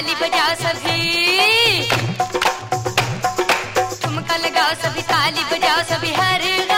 ताली बजा सभी। ठुमका लगा सभी ताली बजा सभी हर